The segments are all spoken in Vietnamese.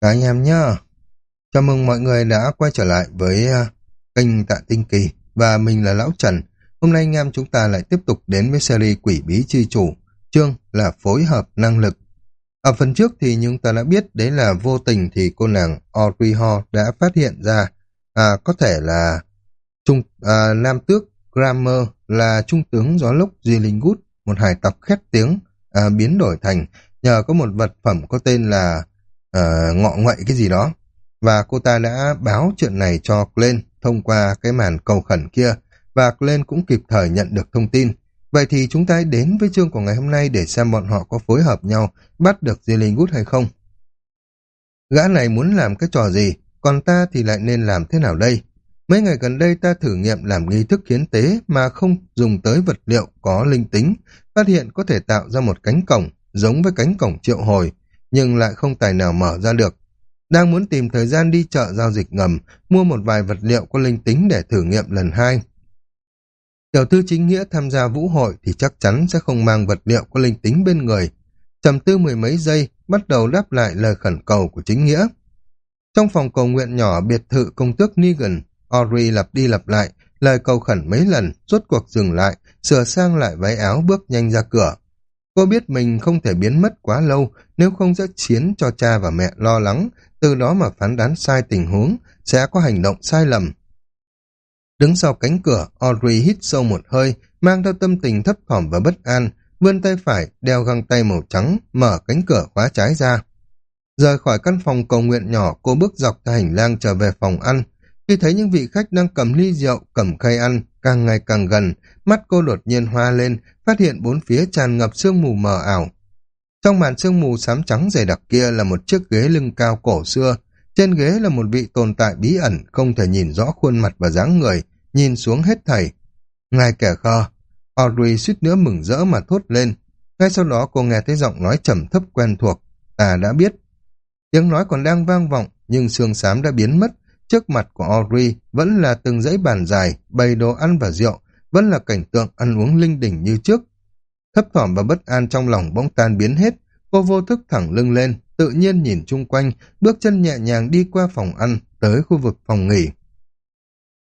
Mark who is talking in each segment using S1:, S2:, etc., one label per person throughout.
S1: Cả anh em nhá. Chào mừng mọi người đã quay trở lại với uh, kênh Tạ Tinh Kỳ và mình là Lão Trần. Hôm nay anh em chúng ta lại tiếp tục đến với series Quỷ Bí Chi Chủ, chương là phối hợp năng lực. Ở phần trước thì chúng ta đã biết đấy là vô tình thì cô nàng Audrey Hall đã phát hiện ra à, có thể là trung à, nam tước Grammer là trung tướng gió lốc Duy Linh Gút, một hải tộc khét tiếng à, biến đổi thành nhờ có một vật phẩm có tên là uh, ngọ ngoậy cái gì đó. Và cô ta đã báo chuyện này cho Glenn thông qua cái màn cầu khẩn kia và Glenn cũng kịp thời nhận được thông tin. Vậy thì chúng ta đến với chương của ngày hôm nay để xem bọn họ có phối hợp nhau bắt được Zillingwood hay không. Gã này muốn làm cái trò gì, còn ta thì lại nên làm thế nào đây? Mấy ngày gần đây ta thử nghiệm làm nghi thức hiến tế mà không dùng tới vật liệu có linh tính, phát hiện có thể tạo ra một cánh cổng giống với cánh cổng triệu hồi, nhưng lại không tài nào mở ra được. Đang muốn tìm thời gian đi chợ giao dịch ngầm, mua một vài vật liệu có linh tính để thử nghiệm lần hai. Tiểu thư chính nghĩa tham gia vũ hội thì chắc chắn sẽ không mang vật liệu có linh tính bên người. Trầm tư mười mấy giây, bắt đầu đáp lại lời khẩn cầu của chính nghĩa. Trong phòng cầu nguyện nhỏ biệt thự công tước Negan, Ori lặp đi lặp lại, lời cầu khẩn mấy lần, rốt cuộc dừng lại, sửa sang lại váy áo bước nhanh ra cửa. Cô biết mình không thể biến mất quá lâu nếu không sẽ chiến cho cha và mẹ lo lắng, từ đó mà phán đoán sai tình huống, sẽ có hành động sai lầm. Đứng sau cánh cửa, Audrey hít sâu một hơi, mang theo tâm tình thấp thỏm và bất an, vươn tay phải, đeo găng tay màu trắng, mở cánh cửa khóa trái ra. Rời khỏi căn phòng cầu nguyện nhỏ, cô bước dọc theo hành lang trở về phòng ăn. Khi thấy những vị khách đang cầm ly rượu, cầm khay ăn, càng ngày càng gần, mắt cô đột nhiên hoa lên, phát hiện bốn phía tràn ngập sương mù mờ ảo. Trong màn sương mù xám trắng dày đặc kia là một chiếc ghế lưng cao cổ xưa, trên ghế là một vị tồn tại bí ẩn, không thể nhìn rõ khuôn mặt và dáng người, nhìn xuống hết thảy. Ngài kẻ khờ, Audrey suýt nữa mừng rỡ mà thốt lên. Ngay sau đó cô nghe thấy giọng nói trầm thấp quen thuộc, ta đã biết. Tiếng nói còn đang vang vọng, nhưng sương xám đã biến mất, Trước mặt của Audrey vẫn là từng dãy bàn dài, bày đồ ăn và rượu, vẫn là cảnh tượng ăn uống linh đình như trước. Thấp thỏm và bất an trong lòng bỗng tan biến hết, cô vô thức thẳng lưng lên, tự nhiên nhìn chung quanh, bước chân nhẹ nhàng đi qua phòng ăn, tới khu vực phòng nghỉ.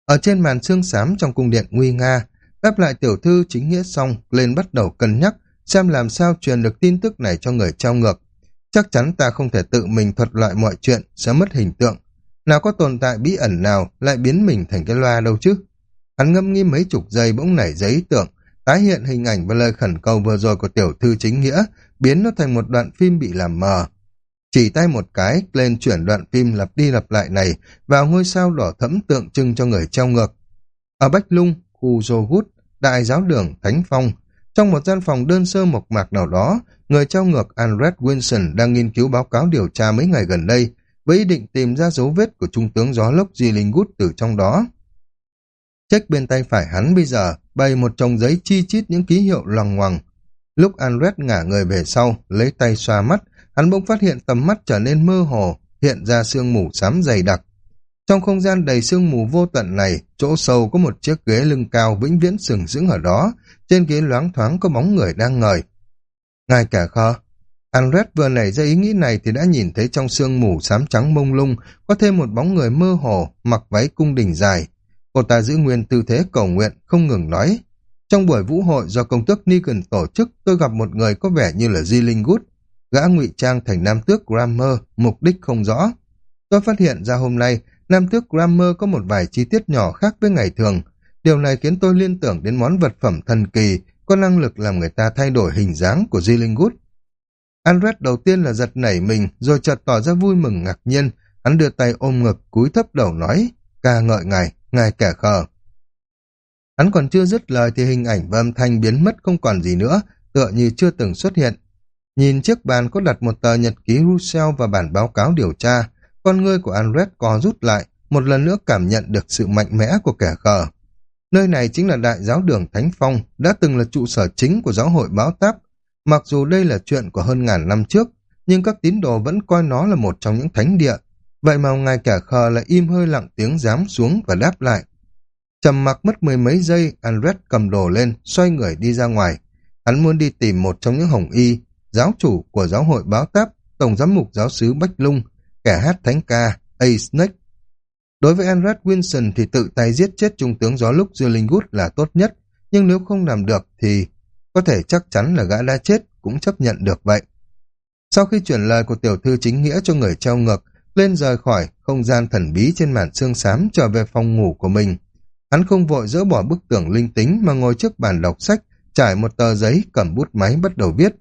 S1: Ở trên màn xương xám trong cung điện nguy nga, đáp lại tiểu thư chính nghĩa xong, lên bắt đầu cân nhắc, xem làm sao truyền được tin tức này cho người trao ngược. Chắc chắn ta không thể tự mình thuật lại mọi chuyện, sẽ mất hình tượng, nào có tồn tại bí ẩn nào lại biến mình thành cái loa đâu chứ? Hắn ngâm nghi mấy chục giây bỗng nảy giấy tưởng, tái hiện hình ảnh và lời khẩn cầu vừa rồi của tiểu thư chính nghĩa, biến nó thành một đoạn phim bị làm mờ. Chỉ tay một cái, lên chuyển đoạn phim lặp đi lặp lại này vào ngôi sao đỏ thẫm tượng trưng cho người treo ngược. Ở Bách Lung, khu Dô Hút, đại giáo đường Thánh Phong, trong một gian phòng đơn sơ mộc mạc nào đó, người treo ngược Andret Wilson đang nghiên cứu báo cáo điều tra mấy ngày gần đây, với ý định tìm ra dấu vết của trung tướng gió lốc Di Linh Gút từ trong đó. Trách bên tay phải hắn bây giờ bày một chồng giấy chi chít những ký hiệu loằng ngoằng. Lúc Andres ngả người về sau, lấy tay xoa mắt, hắn bỗng phát hiện tầm mắt trở nên mơ hồ, hiện ra sương mù xám dày đặc. Trong không gian đầy sương mù vô tận này, chỗ sâu có một chiếc ghế lưng cao vĩnh viễn sừng sững ở đó, trên ghế loáng thoáng có bóng người đang ngời. Ngài cả kho, Andret vừa nảy ra ý nghĩ này thì đã nhìn thấy trong sương mù xám trắng mông lung có thêm một bóng người mơ hồ mặc váy cung đình dài. Cô ta giữ nguyên tư thế cầu nguyện, không ngừng nói. Trong buổi vũ hội do công tước Negan tổ chức, tôi gặp một người có vẻ như là Di Linh Good. Gã ngụy trang thành nam tước Grammer, mục đích không rõ. Tôi phát hiện ra hôm nay, nam tước Grammer có một vài chi tiết nhỏ khác với ngày thường. Điều này khiến tôi liên tưởng đến món vật phẩm thần kỳ có năng lực làm người ta thay đổi hình dáng của Di Linh Good. Andret đầu tiên là giật nảy mình, rồi chợt tỏ ra vui mừng ngạc nhiên. Hắn đưa tay ôm ngực, cúi thấp đầu nói, ca ngợi ngài, ngài kẻ khờ. Hắn còn chưa dứt lời thì hình ảnh và âm thanh biến mất không còn gì nữa, tựa như chưa từng xuất hiện. Nhìn chiếc bàn có đặt một tờ nhật ký Russell và bản báo cáo điều tra, con ngươi của Andret co rút lại, một lần nữa cảm nhận được sự mạnh mẽ của kẻ khờ. Nơi này chính là đại giáo đường Thánh Phong, đã từng là trụ sở chính của giáo hội báo táp, Mặc dù đây là chuyện của hơn ngàn năm trước, nhưng các tín đồ vẫn coi nó là một trong những thánh địa. Vậy mà ngài kẻ khờ lại im hơi lặng tiếng dám xuống và đáp lại. Trầm mặc mất mười mấy giây, Andret cầm đồ lên, xoay người đi ra ngoài. Hắn muốn đi tìm một trong những hồng y, giáo chủ của giáo hội báo táp, tổng giám mục giáo sứ Bách Lung, kẻ hát thánh ca, A. Snake. Đối với Andret Wilson thì tự tay giết chết trung tướng gió lúc Zillingwood là tốt nhất, nhưng nếu không làm được thì có thể chắc chắn là gã đã chết, cũng chấp nhận được vậy. Sau khi chuyển lời của tiểu thư chính nghĩa cho người treo ngược, lên rời khỏi không gian thần bí trên màn xương xám trở về phòng ngủ của mình. Hắn không vội dỡ bỏ bức tường linh tính mà ngồi trước bàn đọc sách, trải một tờ giấy, cầm bút máy bắt đầu viết.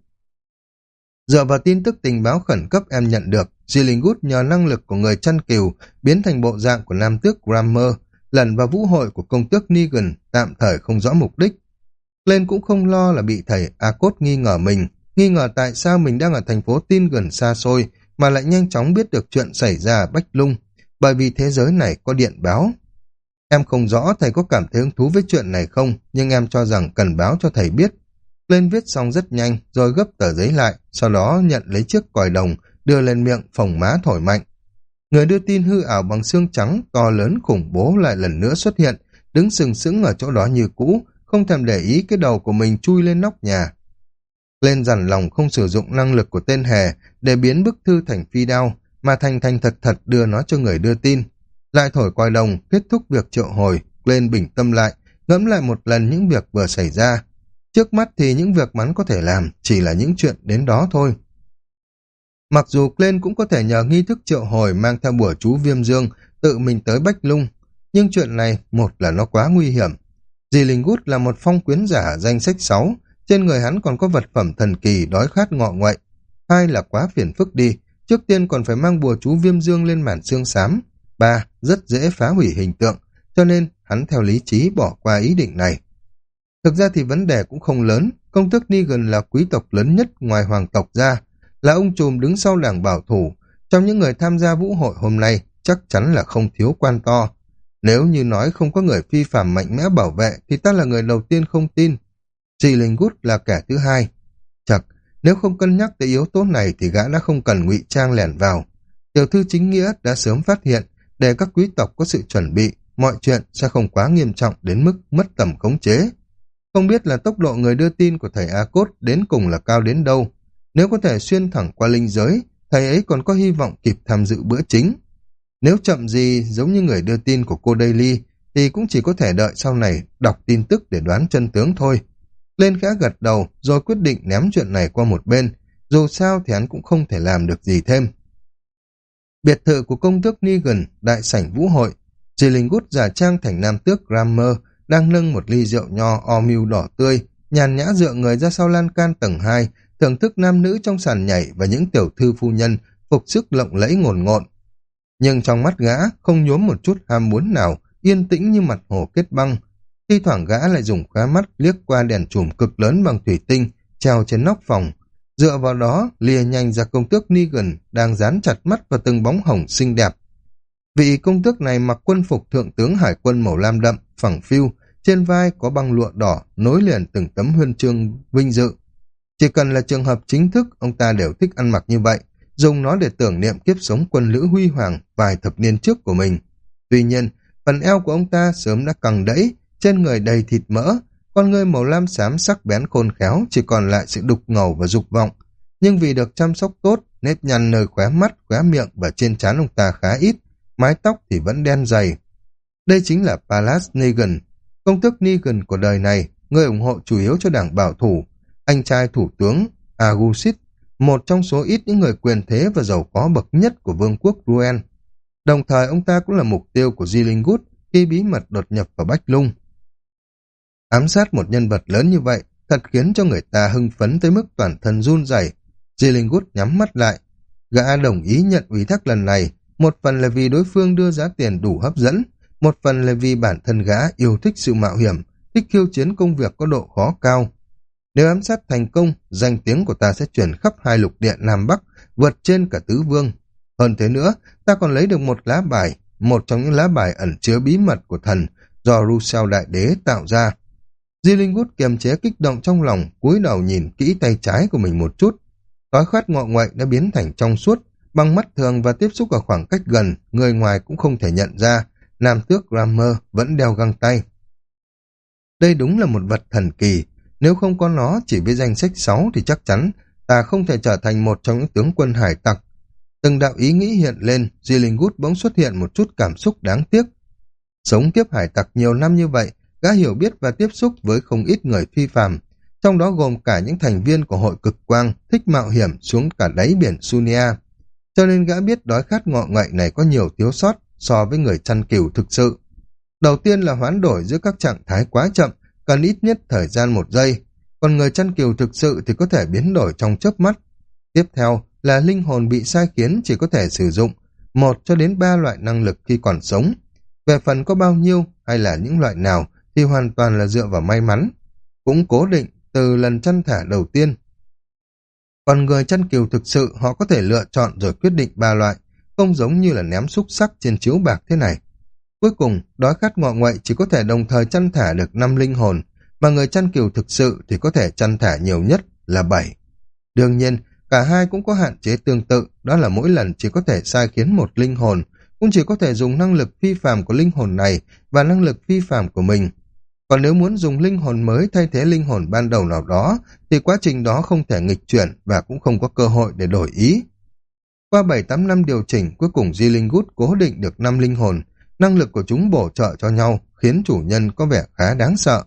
S1: Dựa vào tin tức tình báo khẩn cấp em nhận được, Zillingwood nhờ năng lực của người chăn cừu biến thành bộ dạng của nam tước Grammer, lần vào vũ hội của công tước Negan tạm thời không rõ mục đích. Lên cũng không lo là bị thầy Akot nghi ngờ mình, nghi ngờ tại sao mình đang ở thành phố tin gần xa xôi mà lại nhanh chóng biết được chuyện xảy ra ở Bách Lung, bởi vì thế giới này có điện báo. Em không rõ thầy có cảm thấy hứng thú với chuyện này không, nhưng em cho rằng cần báo cho thầy biết. Lên viết xong rất nhanh, rồi gấp tờ giấy lại, sau đó nhận lấy chiếc còi đồng, đưa lên miệng, phồng má thổi mạnh. Người đưa tin hư ảo bằng xương trắng, to lớn khủng bố lại lần nữa xuất hiện, đứng sừng sững ở chỗ đó như cũ, không thèm để ý cái đầu của mình chui lên nóc nhà. Lên dằn lòng không sử dụng năng lực của tên hề để biến bức thư thành phi đao, mà thành thành thật thật đưa nó cho người đưa tin. Lại thổi coi đồng, kết thúc việc triệu hồi, lên bình tâm lại, ngẫm lại một lần những việc vừa xảy ra. Trước mắt thì những việc mắn có thể làm chỉ là những chuyện đến đó thôi. Mặc dù Glenn cũng có thể nhờ nghi thức triệu hồi mang theo bùa chú viêm dương tự mình tới Bách Lung, nhưng chuyện này một là nó quá nguy hiểm. Dì Linh Gút là một phong quyến giả danh sách 6, trên người hắn còn có vật phẩm thần kỳ đói khát ngọ ngoại. Hai là quá phiền phức đi, trước tiên còn phải mang bùa chú viêm dương lên màn xương xám. Ba, rất dễ phá hủy hình tượng, cho nên hắn theo lý trí bỏ qua ý định này. Thực ra thì vấn đề cũng không lớn, công tước Negan là quý tộc lớn nhất ngoài hoàng tộc ra, là ông trùm đứng sau đảng bảo thủ. Trong những người tham gia vũ hội hôm nay, chắc chắn là không thiếu quan to. Nếu như nói không có người phi phạm mạnh mẽ bảo vệ, thì ta là người đầu tiên không tin. Chị Linh Gút là kẻ thứ hai. Chật, nếu không cân nhắc tới yếu tố này thì gã đã không cần ngụy trang lẻn vào. Tiểu thư chính nghĩa đã sớm phát hiện, để các quý tộc có sự chuẩn bị, mọi chuyện sẽ không quá nghiêm trọng đến mức mất tầm khống chế. Không biết là tốc độ người đưa tin của thầy A Cốt đến cùng là cao đến đâu. Nếu có thể xuyên thẳng qua linh giới, thầy ấy còn có hy vọng kịp tham dự bữa chính. Nếu chậm gì giống như người đưa tin của cô Daily, thì cũng chỉ có thể đợi sau này đọc tin tức để đoán chân tướng thôi. Lên khẽ gật đầu rồi quyết định ném chuyện này qua một bên, dù sao thì hắn cũng không thể làm được gì thêm. Biệt thự của công tước Negan, đại sảnh vũ hội, Dì Linh Gút giả trang thành nam tước Grammer, đang nâng một ly rượu nho o mưu đỏ tươi, nhàn nhã dựa người ra sau lan can tầng 2, thưởng thức nam nữ trong sàn nhảy và những tiểu thư phu nhân phục sức lộng lẫy ngồn ngộn. Nhưng trong mắt gã không nhuốm một chút ham muốn nào, yên tĩnh như mặt hồ kết băng. Thi thoảng gã lại dùng khóa mắt liếc qua đèn chùm cực lớn bằng thủy tinh, treo trên nóc phòng. Dựa vào đó, lìa nhanh ra công tước Negan đang dán chặt mắt vào từng bóng hồng xinh đẹp. Vị công tước này mặc quân phục thượng tướng hải quân màu lam đậm, phẳng phiu, trên vai có băng lụa đỏ, nối liền từng tấm huân chương vinh dự. Chỉ cần là trường hợp chính thức, ông ta đều thích ăn mặc như vậy, dùng nó để tưởng niệm kiếp sống quân lữ huy hoàng vài thập niên trước của mình. Tuy nhiên, phần eo của ông ta sớm đã căng đẫy, trên người đầy thịt mỡ, con người màu lam xám sắc bén khôn khéo chỉ còn lại sự đục ngầu và dục vọng. Nhưng vì được chăm sóc tốt, nếp nhăn nơi khóe mắt, khóe miệng và trên trán ông ta khá ít, mái tóc thì vẫn đen dày. Đây chính là palace Negan, công tước Negan của đời này, người ủng hộ chủ yếu cho đảng bảo thủ, anh trai thủ tướng Agusit, một trong số ít những người quyền thế và giàu có bậc nhất của vương quốc Ruen. Đồng thời ông ta cũng là mục tiêu của Di khi bí mật đột nhập vào Bách Lung. Ám sát một nhân vật lớn như vậy thật khiến cho người ta hưng phấn tới mức toàn thân run rẩy. Di nhắm mắt lại. Gã đồng ý nhận ủy thác lần này, một phần là vì đối phương đưa giá tiền đủ hấp dẫn, một phần là vì bản thân gã yêu thích sự mạo hiểm, thích khiêu chiến công việc có độ khó cao. Nếu ám sát thành công, danh tiếng của ta sẽ chuyển khắp hai lục địa Nam Bắc, vượt trên cả tứ vương. Hơn thế nữa, ta còn lấy được một lá bài, một trong những lá bài ẩn chứa bí mật của thần do Rousseau Đại Đế tạo ra. Di Linh Gút kiềm chế kích động trong lòng, cúi đầu nhìn kỹ tay trái của mình một chút. Đói khát ngọ ngoại đã biến thành trong suốt, bằng mắt thường và tiếp xúc ở khoảng cách gần, người ngoài cũng không thể nhận ra, nam tước Grammer vẫn đeo găng tay. Đây đúng là một vật thần kỳ, nếu không có nó chỉ với danh sách 6 thì chắc chắn ta không thể trở thành một trong những tướng quân hải tặc. Từng đạo ý nghĩ hiện lên, Di Linh Gút bỗng xuất hiện một chút cảm xúc đáng tiếc. Sống kiếp hải tặc nhiều năm như vậy, gã hiểu biết và tiếp xúc với không ít người phi phàm, trong đó gồm cả những thành viên của hội cực quang thích mạo hiểm xuống cả đáy biển Sunia. Cho nên gã biết đói khát ngọ ngậy này có nhiều thiếu sót so với người chăn cừu thực sự. Đầu tiên là hoán đổi giữa các trạng thái quá chậm, cần ít nhất thời gian một giây, còn người chăn kiều thực sự thì có thể biến đổi trong chớp mắt. Tiếp theo là linh hồn bị sai khiến chỉ có thể sử dụng một cho đến ba loại năng lực khi còn sống. Về phần có bao nhiêu hay là những loại nào thì hoàn toàn là dựa vào may mắn. Cũng cố định từ lần chăn thả đầu tiên. Còn người chăn kiều thực sự họ có thể lựa chọn rồi quyết định ba loại, không giống như là ném xúc sắc trên chiếu bạc thế này. Cuối cùng, đói khát ngọ ngoại chỉ có thể đồng thời chăn thả được năm linh hồn, mà người chăn kiều thực sự thì có thể chăn thả nhiều nhất là bảy. Đương nhiên, cả hai cũng có hạn chế tương tự, đó là mỗi lần chỉ có thể sai khiến một linh hồn, cũng chỉ có thể dùng năng lực phi phàm của linh hồn này và năng lực phi phàm của mình. Còn nếu muốn dùng linh hồn mới thay thế linh hồn ban đầu nào đó, thì quá trình đó không thể nghịch chuyển và cũng không có cơ hội để đổi ý. Qua 7-8 năm điều chỉnh, cuối cùng Di Linh Gút cố định được 5 linh hồn, năng lực của chúng bổ trợ cho nhau, khiến chủ nhân có vẻ khá đáng sợ.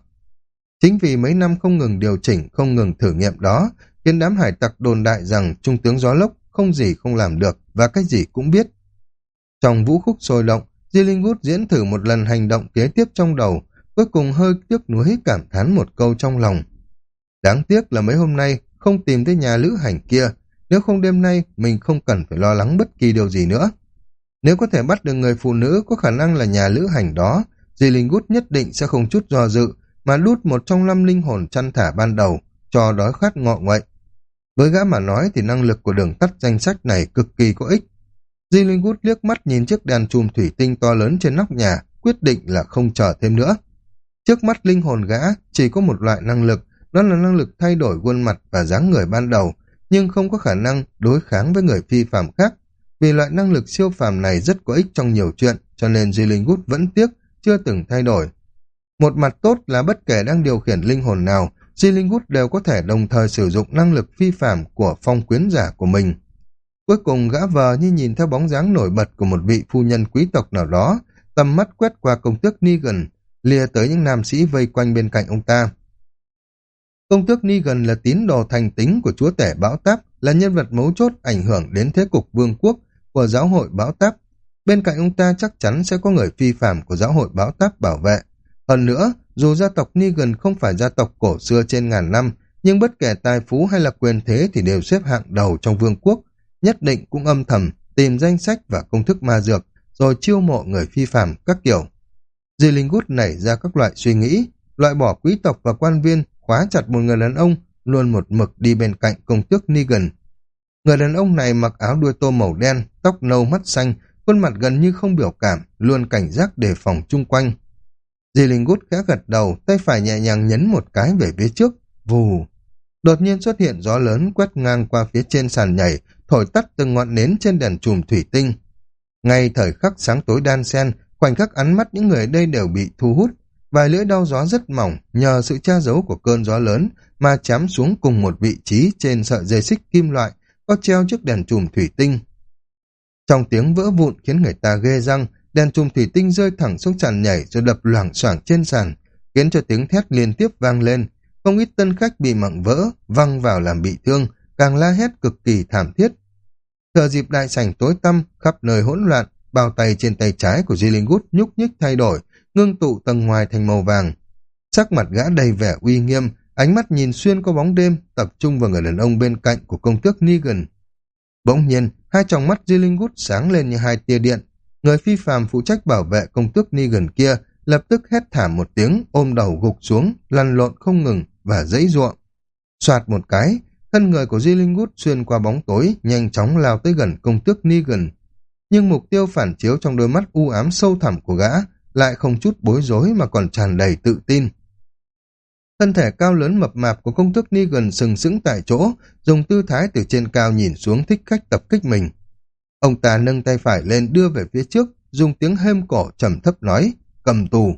S1: Chính vì mấy năm không ngừng điều chỉnh, không ngừng thử nghiệm đó, khiến đám hải tặc đồn đại rằng Trung tướng Gió Lốc không gì không làm được và cái gì cũng biết. Trong vũ khúc sôi động, Di Linh diễn thử một lần hành động kế tiếp trong đầu, cuối cùng hơi tiếc nuối cảm thán một câu trong lòng. Đáng tiếc là mấy hôm nay không tìm thấy nhà lữ hành kia, nếu không đêm nay mình không cần phải lo lắng bất kỳ điều gì nữa. Nếu có thể bắt được người phụ nữ có khả năng là nhà lữ hành đó, dì Linh Gút nhất định sẽ không chút do dự mà đút một trong năm linh hồn chăn thả ban đầu cho đói khát ngọ nguậy. Với gã mà nói thì năng lực của đường tắt danh sách này cực kỳ có ích. Di Linh Gút liếc mắt nhìn chiếc đèn chùm thủy tinh to lớn trên nóc nhà, quyết định là không chờ thêm nữa. Trước mắt linh hồn gã chỉ có một loại năng lực, đó là năng lực thay đổi khuôn mặt và dáng người ban đầu, nhưng không có khả năng đối kháng với người phi phạm khác. Vì loại năng lực siêu phàm này rất có ích trong nhiều chuyện, cho nên Di Linh Gút vẫn tiếc, chưa từng thay đổi. Một mặt tốt là bất kể đang điều khiển linh hồn nào, Di Linh Gút đều có thể đồng thời sử dụng năng lực phi phàm của phong quyến giả của mình. Cuối cùng gã vờ như nhìn theo bóng dáng nổi bật của một vị phu nhân quý tộc nào đó, tầm mắt quét qua công tước Negan, lìa tới những nam sĩ vây quanh bên cạnh ông ta. Công tước Negan là tín đồ thành tính của chúa tể Bão Táp, là nhân vật mấu chốt ảnh hưởng đến thế cục vương quốc của giáo hội Bão Táp. Bên cạnh ông ta chắc chắn sẽ có người phi phạm của giáo hội Bão Táp bảo vệ. Hơn nữa, dù gia tộc Negan không phải gia tộc cổ xưa trên ngàn năm, nhưng bất kể tài phú hay là quyền thế thì đều xếp hạng đầu trong vương quốc, nhất định cũng âm thầm tìm danh sách và công thức ma dược, rồi chiêu mộ người phi phạm các kiểu. Di Linh Gút nảy ra các loại suy nghĩ, loại bỏ quý tộc và quan viên, khóa chặt một người đàn ông, luôn một mực đi bên cạnh công tước Negan. Người đàn ông này mặc áo đuôi tô màu đen, tóc nâu mắt xanh, khuôn mặt gần như không biểu cảm, luôn cảnh giác đề phòng chung quanh. Di Linh Gút khẽ gật đầu, tay phải nhẹ nhàng nhấn một cái về phía trước, vù. Đột nhiên xuất hiện gió lớn quét ngang qua phía trên sàn nhảy, thổi tắt từng ngọn nến trên đèn chùm thủy tinh. Ngay thời khắc sáng tối đan sen, khoảnh khắc ánh mắt những người đây đều bị thu hút, vài lưỡi đau gió rất mỏng nhờ sự tra giấu của cơn gió lớn mà chám xuống cùng một vị trí trên sợi dây xích kim loại có treo chiếc đèn chùm thủy tinh. Trong tiếng vỡ vụn khiến người ta ghê răng, đèn chùm thủy tinh rơi thẳng xuống sàn nhảy rồi đập loảng xoảng trên sàn, khiến cho tiếng thét liên tiếp vang lên. Không ít tân khách bị mặng vỡ, văng vào làm bị thương, càng la hét cực kỳ thảm thiết. thờ dịp đại sảnh tối tăm, khắp nơi hỗn loạn, bao tay trên tay trái của Di Gút nhúc nhích thay đổi, ngưng tụ tầng ngoài thành màu vàng. Sắc mặt gã đầy vẻ uy nghiêm, ánh mắt nhìn xuyên qua bóng đêm, tập trung vào người đàn ông bên cạnh của công tước Negan. Bỗng nhiên, hai tròng mắt Di sáng lên như hai tia điện. Người phi phàm phụ trách bảo vệ công tước Negan kia lập tức hét thảm một tiếng, ôm đầu gục xuống, lăn lộn không ngừng và dãy ruộng. Xoạt một cái, thân người của Di xuyên qua bóng tối, nhanh chóng lao tới gần công tước Negan nhưng mục tiêu phản chiếu trong đôi mắt u ám sâu thẳm của gã lại không chút bối rối mà còn tràn đầy tự tin. Thân thể cao lớn mập mạp của công tước gần sừng sững tại chỗ, dùng tư thái từ trên cao nhìn xuống thích khách tập kích mình. Ông ta nâng tay phải lên đưa về phía trước, dùng tiếng hêm cổ trầm thấp nói, cầm tù.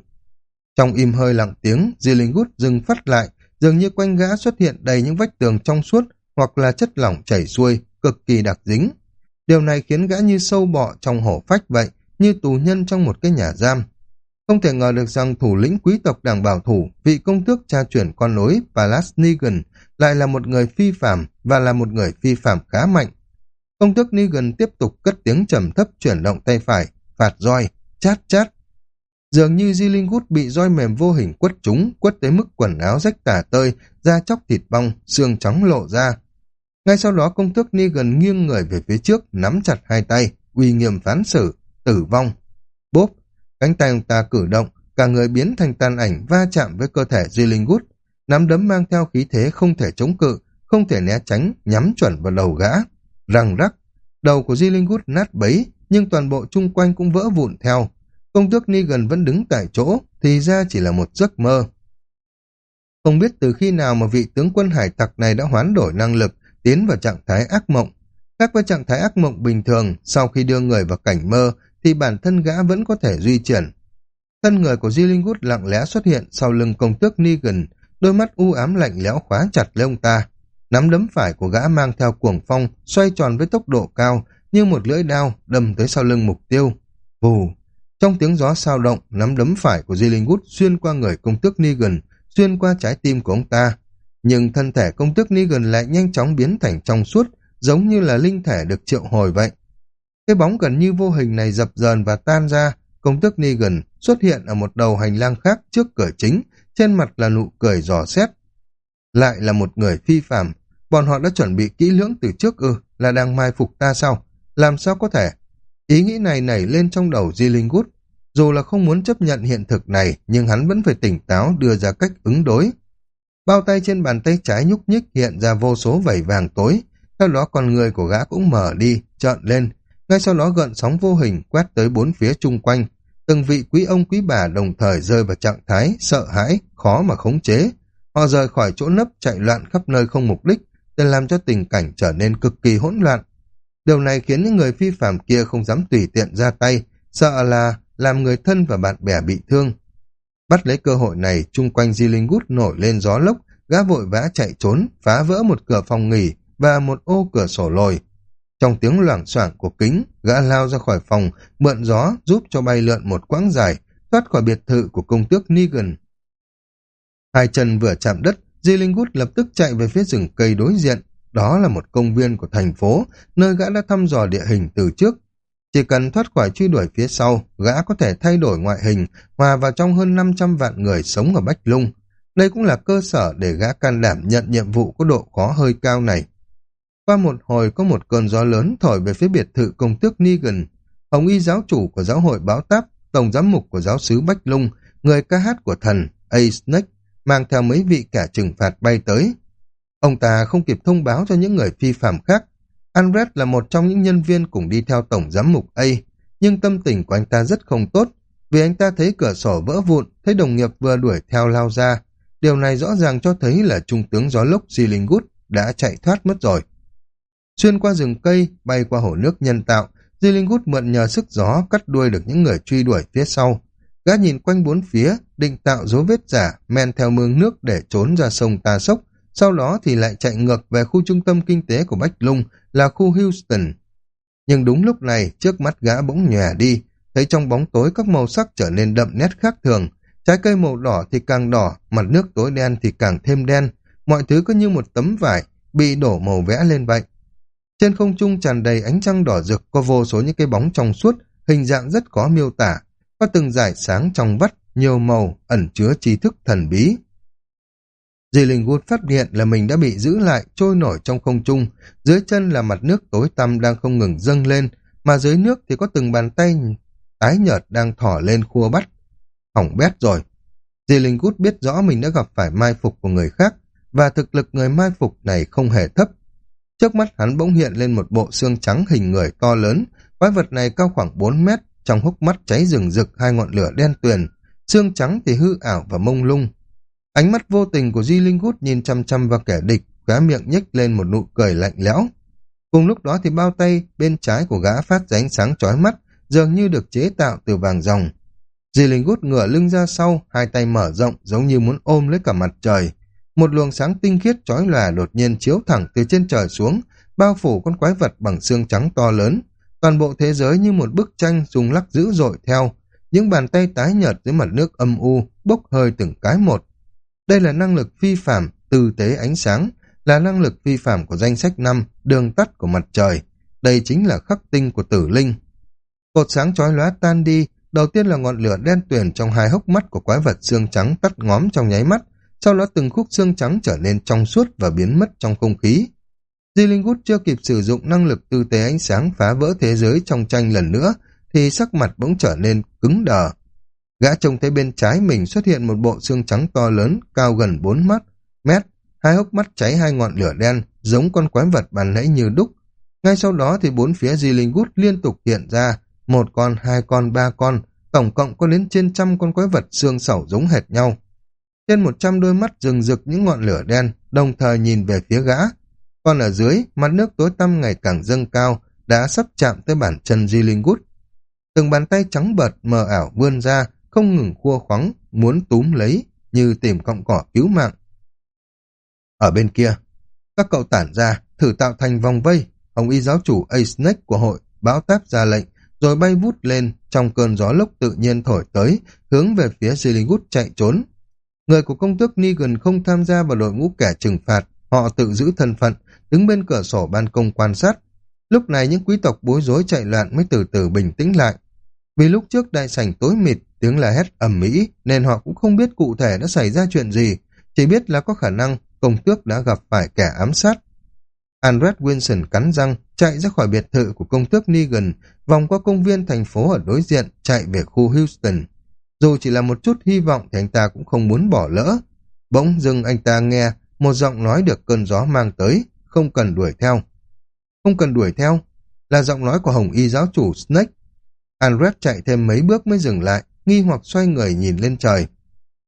S1: Trong im hơi lặng tiếng, Di Gút dừng phát lại, dường như quanh gã xuất hiện đầy những vách tường trong suốt hoặc là chất lỏng chảy xuôi, cực kỳ đặc dính. Điều này khiến gã như sâu bọ trong hổ phách vậy, như tù nhân trong một cái nhà giam. Không thể ngờ được rằng thủ lĩnh quý tộc đảng bảo thủ, vị công tước cha chuyển con nối Palas Negan lại là một người phi phạm và là một người phi phạm khá mạnh. Công tước Negan tiếp tục cất tiếng trầm thấp chuyển động tay phải, phạt roi, chát chát. Dường như Di Linh bị roi mềm vô hình quất trúng, quất tới mức quần áo rách tả tơi, da chóc thịt bong, xương trắng lộ ra. Ngay sau đó công tước Negan nghiêng người về phía trước, nắm chặt hai tay, uy nghiêm phán xử, tử vong. Bốp, cánh tay ông ta cử động, cả người biến thành tàn ảnh va chạm với cơ thể Duy Linh Gút, nắm đấm mang theo khí thế không thể chống cự, không thể né tránh, nhắm chuẩn vào đầu gã. Răng rắc, đầu của Duy Linh Gút nát bấy, nhưng toàn bộ chung quanh cũng vỡ vụn theo. Công tước Negan vẫn đứng tại chỗ, thì ra chỉ là một giấc mơ. Không biết từ khi nào mà vị tướng quân hải tặc này đã hoán đổi năng lực, tiến vào trạng thái ác mộng. Khác với trạng thái ác mộng bình thường, sau khi đưa người vào cảnh mơ, thì bản thân gã vẫn có thể duy chuyển. Thân người của Gillingwood Gút lặng lẽ xuất hiện sau lưng công tước Negan, đôi mắt u ám lạnh lẽo khóa chặt lấy ông ta. Nắm đấm phải của gã mang theo cuồng phong, xoay tròn với tốc độ cao, như một lưỡi đao đâm tới sau lưng mục tiêu. Vù! Trong tiếng gió sao động, nắm đấm phải của Gillingwood Gút xuyên qua người công tước Negan, xuyên qua trái tim của ông ta. Nhưng thân thể công tước Negan lại nhanh chóng biến thành trong suốt, giống như là linh thể được triệu hồi vậy. Cái bóng gần như vô hình này dập dờn và tan ra, công tước Negan xuất hiện ở một đầu hành lang khác trước cửa chính, trên mặt là nụ cười giò xét. Lại là một người phi phạm, bọn họ đã chuẩn bị kỹ lưỡng từ trước ư, là đang mai phục ta sao? Làm sao có thể? Ý nghĩ này nảy lên trong đầu Di Linh Gút. Dù là không muốn chấp nhận hiện thực này, nhưng hắn vẫn phải tỉnh táo đưa ra cách ứng đối. Bao tay trên bàn tay trái nhúc nhích hiện ra vô số vảy vàng tối, sau đó con người của gã cũng mở đi, trợn lên. Ngay sau đó gợn sóng vô hình quét tới bốn phía chung quanh. Từng vị quý ông quý bà đồng thời rơi vào trạng thái, sợ hãi, khó mà khống chế. Họ rời khỏi chỗ nấp chạy loạn khắp nơi không mục đích, để làm cho tình cảnh trở nên cực kỳ hỗn loạn. Điều này khiến những người phi phạm kia không dám tùy tiện ra tay, sợ là làm người thân và bạn bè bị thương. Bắt lấy cơ hội này, chung quanh Di Linh Gút nổi lên gió lốc, gã vội vã chạy trốn, phá vỡ một cửa phòng nghỉ và một ô cửa sổ lồi. Trong tiếng loảng xoảng của kính, gã lao ra khỏi phòng, mượn gió giúp cho bay lượn một quãng dài, thoát khỏi biệt thự của công tước Negan. Hai chân vừa chạm đất, Di Gút lập tức chạy về phía rừng cây đối diện. Đó là một công viên của thành phố, nơi gã đã thăm dò địa hình từ trước. Chỉ cần thoát khỏi truy đuổi phía sau, gã có thể thay đổi ngoại hình, hòa vào trong hơn 500 vạn người sống ở Bách Lung. Đây cũng là cơ sở để gã can đảm nhận nhiệm vụ có độ khó hơi cao này. Qua một hồi có một cơn gió lớn thổi về phía biệt thự công tước Negan. Hồng y giáo chủ của giáo hội báo táp, tổng giám mục của giáo sứ Bách Lung, người ca hát của thần, A. Snake, mang theo mấy vị cả trừng phạt bay tới. Ông ta không kịp thông báo cho những người phi phạm khác. Andret là một trong những nhân viên cùng đi theo tổng giám mục A, nhưng tâm tình của anh ta rất không tốt, vì anh ta thấy cửa sổ vỡ vụn, thấy đồng nghiệp vừa đuổi theo lao ra. Điều này rõ ràng cho thấy là trung tướng gió lốc Zillingwood đã chạy thoát mất rồi. Xuyên qua rừng cây, bay qua hồ nước nhân tạo, Zilingut mượn nhờ sức gió cắt đuôi được những người truy đuổi phía sau. Gã nhìn quanh bốn phía, định tạo dấu vết giả, men theo mương nước để trốn ra sông Ta Sốc, sau đó thì lại chạy ngược về khu trung tâm kinh tế của Bách Lung là khu Houston. Nhưng đúng lúc này, trước mắt gã bỗng nhòe đi, thấy trong bóng tối các màu sắc trở nên đậm nét khác thường. Trái cây màu đỏ thì càng đỏ, mặt nước tối đen thì càng thêm đen. Mọi thứ cứ như một tấm vải, bị đổ màu vẽ lên vậy. Trên không trung tràn đầy ánh trăng đỏ rực có vô số những cái bóng trong suốt, hình dạng rất có miêu tả, có từng dải sáng trong vắt, nhiều màu, ẩn chứa tri thức thần bí. Dì Linh Gút phát hiện là mình đã bị giữ lại, trôi nổi trong không trung, dưới chân là mặt nước tối tăm đang không ngừng dâng lên, mà dưới nước thì có từng bàn tay tái nhợt đang thỏ lên khua bắt. Hỏng bét rồi. Dì Linh Gút biết rõ mình đã gặp phải mai phục của người khác, và thực lực người mai phục này không hề thấp. Trước mắt hắn bỗng hiện lên một bộ xương trắng hình người to lớn, quái vật này cao khoảng 4 mét, trong hốc mắt cháy rừng rực hai ngọn lửa đen tuyền, xương trắng thì hư ảo và mông lung. Ánh mắt vô tình của Di Linh Gút nhìn chăm chăm vào kẻ địch, gá miệng nhếch lên một nụ cười lạnh lẽo. Cùng lúc đó thì bao tay bên trái của gã phát ra ánh sáng chói mắt, dường như được chế tạo từ vàng ròng. Di Linh Gút ngửa lưng ra sau, hai tay mở rộng giống như muốn ôm lấy cả mặt trời. Một luồng sáng tinh khiết chói lòa đột nhiên chiếu thẳng từ trên trời xuống, bao phủ con quái vật bằng xương trắng to lớn. Toàn bộ thế giới như một bức tranh rung lắc dữ dội theo, những bàn tay tái nhợt dưới mặt nước âm u, bốc hơi từng cái một. Đây là năng lực phi phạm, tư tế ánh sáng, là năng lực phi phạm của danh sách năm đường tắt của mặt trời. Đây chính là khắc tinh của tử linh. Cột sáng chói lóa tan đi, đầu tiên là ngọn lửa đen tuyền trong hai hốc mắt của quái vật xương trắng tắt ngóm trong nháy mắt, sau đó từng khúc xương trắng trở nên trong suốt và biến mất trong không khí. Di Linh Gút chưa kịp sử dụng năng lực tư tế ánh sáng phá vỡ thế giới trong tranh lần nữa, thì sắc mặt bỗng trở nên cứng đờ. Gã trông thấy bên trái mình xuất hiện một bộ xương trắng to lớn, cao gần 4 mắt, mét, hai hốc mắt cháy hai ngọn lửa đen, giống con quái vật bàn nãy như đúc. Ngay sau đó thì bốn phía Di Linh Gút liên tục hiện ra, một con, hai con, ba con, tổng cộng có đến trên trăm con quái vật xương sẩu giống hệt nhau. Trên một trăm đôi mắt rừng rực những ngọn lửa đen, đồng thời nhìn về phía gã. Còn ở dưới, mặt nước tối tăm ngày càng dâng cao, đã sắp chạm tới bản chân Di Linh Gút. Từng bàn tay trắng bợt mờ ảo vươn ra, không ngừng khua khoắng, muốn túm lấy, như tìm cọng cỏ cứu mạng. Ở bên kia, các cậu tản ra, thử tạo thành vòng vây, ông y giáo chủ A-Snake của hội báo táp ra lệnh, rồi bay vút lên trong cơn gió lốc tự nhiên thổi tới, hướng về phía Zilligut chạy trốn. Người của công tước Negan không tham gia vào đội ngũ kẻ trừng phạt, họ tự giữ thân phận, đứng bên cửa sổ ban công quan sát. Lúc này những quý tộc bối rối chạy loạn mới từ từ bình tĩnh lại. Vì lúc trước đại sảnh tối mịt, tiếng la hét ầm mỹ nên họ cũng không biết cụ thể đã xảy ra chuyện gì, chỉ biết là có khả năng công tước đã gặp phải kẻ ám sát. Andret Wilson cắn răng, chạy ra khỏi biệt thự của công tước Negan, vòng qua công viên thành phố ở đối diện, chạy về khu Houston. Dù chỉ là một chút hy vọng thì anh ta cũng không muốn bỏ lỡ. Bỗng dưng anh ta nghe một giọng nói được cơn gió mang tới, không cần đuổi theo. Không cần đuổi theo, là giọng nói của Hồng Y giáo chủ Snake. Andret chạy thêm mấy bước mới dừng lại, nghi hoặc xoay người nhìn lên trời.